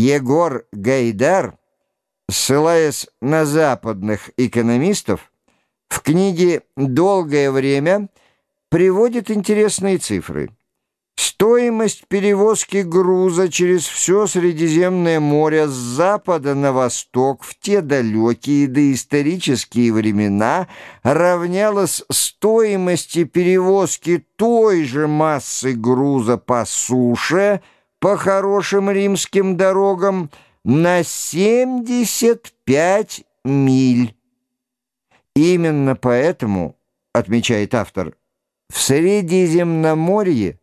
Егор Гайдар, ссылаясь на западных экономистов, в книге «Долгое время» приводит интересные цифры. Стоимость перевозки груза через все Средиземное море с запада на восток в те далекие доисторические времена равнялась стоимости перевозки той же массы груза по суше – по хорошим римским дорогам на 75 миль. Именно поэтому, отмечает автор, в Средиземноморье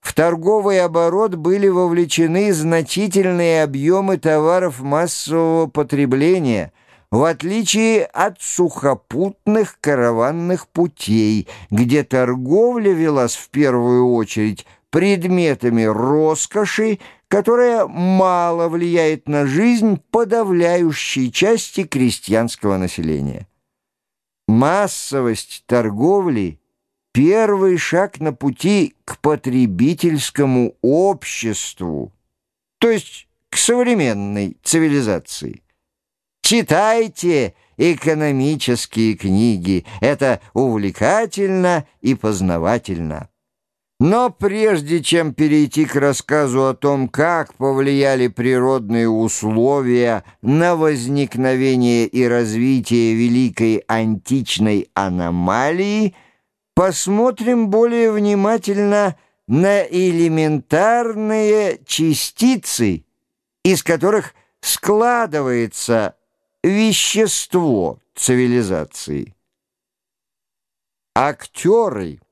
в торговый оборот были вовлечены значительные объемы товаров массового потребления, в отличие от сухопутных караванных путей, где торговля велась в первую очередь предметами роскоши, которая мало влияет на жизнь подавляющей части крестьянского населения. Массовость торговли – первый шаг на пути к потребительскому обществу, то есть к современной цивилизации. Читайте экономические книги, это увлекательно и познавательно. Но прежде чем перейти к рассказу о том, как повлияли природные условия на возникновение и развитие великой античной аномалии, посмотрим более внимательно на элементарные частицы, из которых складывается вещество цивилизации. Актеры –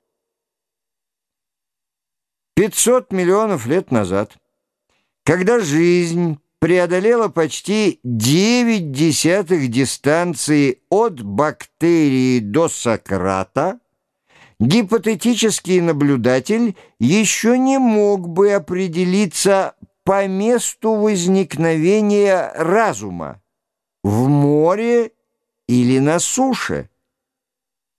500 миллионов лет назад, когда жизнь преодолела почти 9 десятых дистанции от бактерии до Сократа, гипотетический наблюдатель еще не мог бы определиться по месту возникновения разума в море или на суше.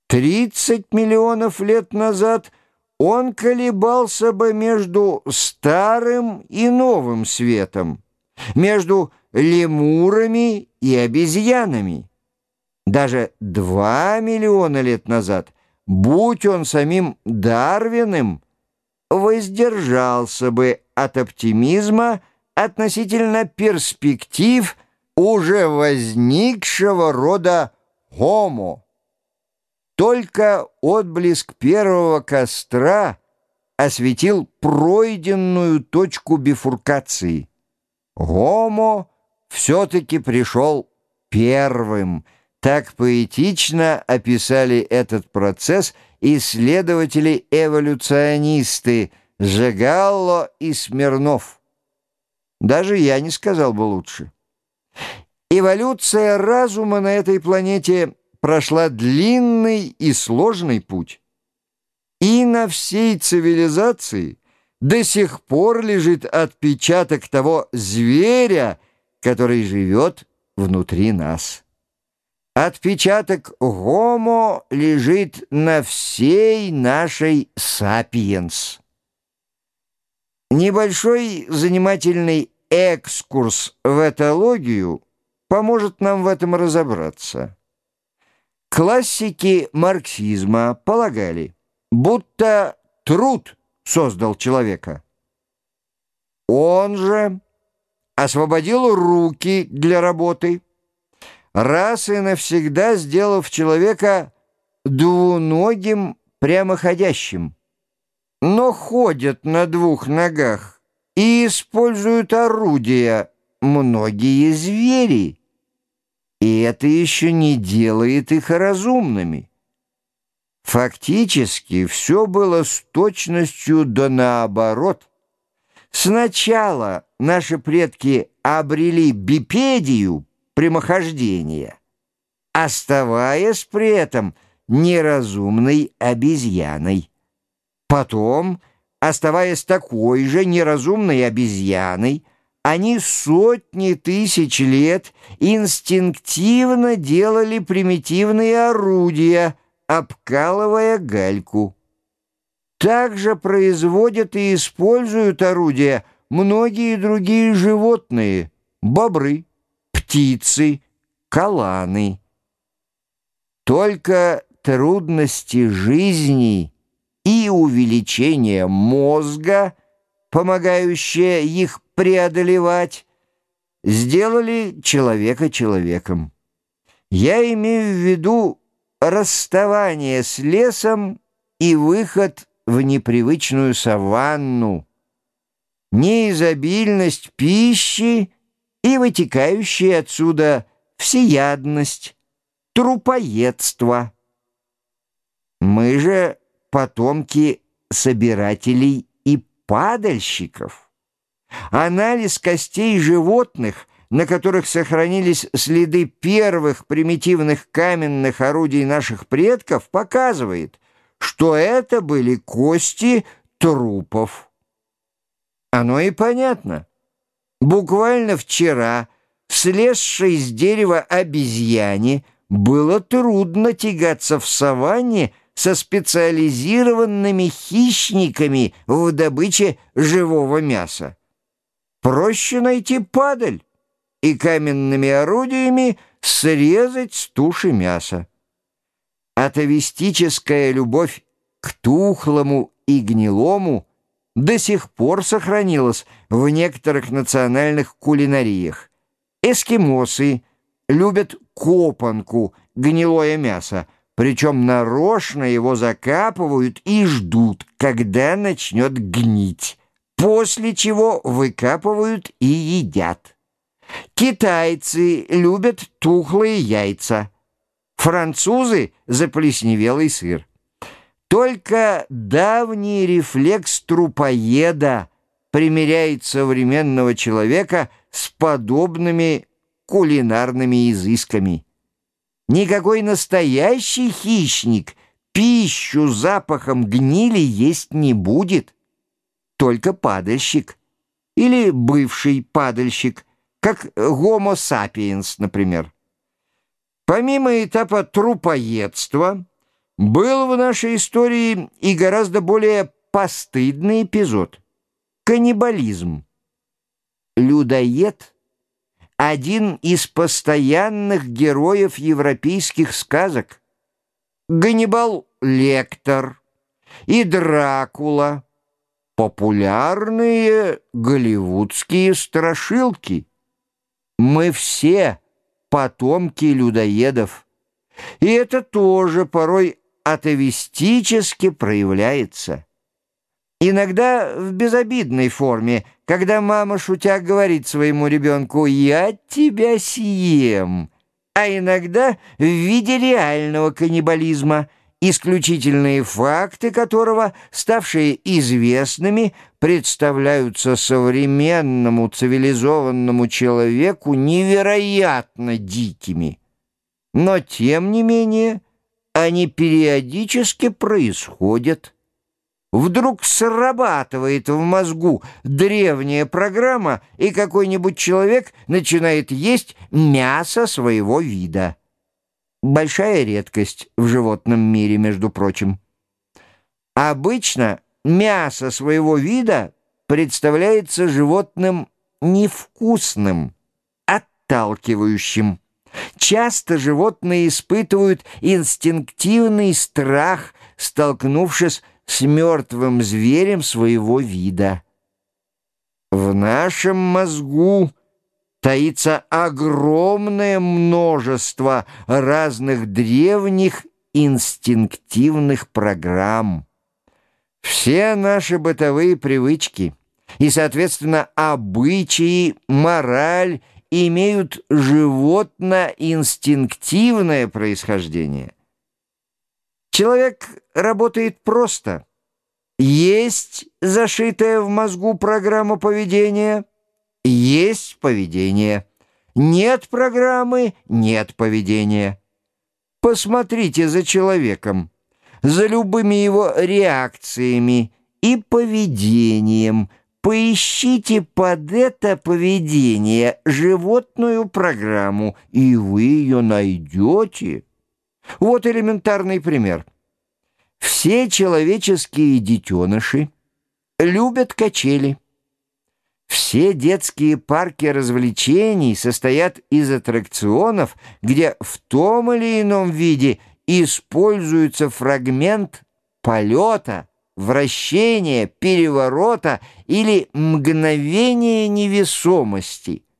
30 миллионов лет назад – он колебался бы между старым и новым светом, между лемурами и обезьянами. Даже два миллиона лет назад, будь он самим Дарвиным, воздержался бы от оптимизма относительно перспектив уже возникшего рода «Homo». Только отблеск первого костра осветил пройденную точку бифуркации. Гомо все-таки пришел первым. Так поэтично описали этот процесс исследователи-эволюционисты Жегалло и Смирнов. Даже я не сказал бы лучше. Эволюция разума на этой планете – прошла длинный и сложный путь. И на всей цивилизации до сих пор лежит отпечаток того зверя, который живет внутри нас. Отпечаток гомо лежит на всей нашей сапиенс. Небольшой занимательный экскурс в этологию поможет нам в этом разобраться. Классики марксизма полагали, будто труд создал человека. Он же освободил руки для работы, раз и навсегда сделав человека двуногим прямоходящим. Но ходят на двух ногах и используют орудия многие звери. И это еще не делает их разумными. Фактически все было с точностью да наоборот. Сначала наши предки обрели бипедию прямохождения, оставаясь при этом неразумной обезьяной. Потом, оставаясь такой же неразумной обезьяной, они сотни тысяч лет инстинктивно делали примитивные орудия, обкалывая гальку. Также производят и используют орудия многие другие животные, бобры, птицы, каланы. Только трудности жизни и увеличение мозга, помогающее их преодолевать, сделали человека человеком. Я имею в виду расставание с лесом и выход в непривычную саванну, неизобильность пищи и вытекающая отсюда всеядность, трупоедство. Мы же потомки собирателей и падальщиков. Анализ костей животных, на которых сохранились следы первых примитивных каменных орудий наших предков, показывает, что это были кости трупов. Оно и понятно. Буквально вчера, слезшей с дерева обезьяне, было трудно тягаться в саванне со специализированными хищниками в добыче живого мяса. Проще найти падаль и каменными орудиями срезать с туши мяса. Атовистическая любовь к тухлому и гнилому до сих пор сохранилась в некоторых национальных кулинариях. Эскимосы любят копанку, гнилое мясо, причем нарочно его закапывают и ждут, когда начнет гнить, после чего выкапывают и едят. Китайцы любят тухлые яйца, французы — заплесневелый сыр. Только давний рефлекс трупоеда примеряет современного человека с подобными кулинарными изысками. Никакой настоящий хищник пищу запахом гнили есть не будет, только падальщик или бывший падальщик, как гомо сапиенс, например. Помимо этапа трупоедства, был в нашей истории и гораздо более постыдный эпизод — каннибализм. Людоед — один из постоянных героев европейских сказок. Ганнибал Лектор и Дракула — популярные голливудские страшилки. Мы все потомки людоедов. И это тоже порой атовистически проявляется. Иногда в безобидной форме, когда мама, шутя, говорит своему ребенку «я тебя съем», а иногда в виде реального каннибализма, исключительные факты которого, ставшие известными, представляются современному цивилизованному человеку невероятно дикими. Но, тем не менее, они периодически происходят. Вдруг срабатывает в мозгу древняя программа, и какой-нибудь человек начинает есть мясо своего вида. Большая редкость в животном мире, между прочим. Обычно мясо своего вида представляется животным невкусным, отталкивающим. Часто животные испытывают инстинктивный страх, столкнувшись с мертвым зверем своего вида. В нашем мозгу таится огромное множество разных древних инстинктивных программ. Все наши бытовые привычки и, соответственно, обычаи, мораль — имеют животно-инстинктивное происхождение. Человек работает просто. Есть зашитая в мозгу программа поведения, есть поведение. Нет программы, нет поведения. Посмотрите за человеком, за любыми его реакциями и поведением – Поищите под это поведение животную программу, и вы ее найдете. Вот элементарный пример. Все человеческие детеныши любят качели. Все детские парки развлечений состоят из аттракционов, где в том или ином виде используется фрагмент полета, вращения, переворота или мгновения невесомости –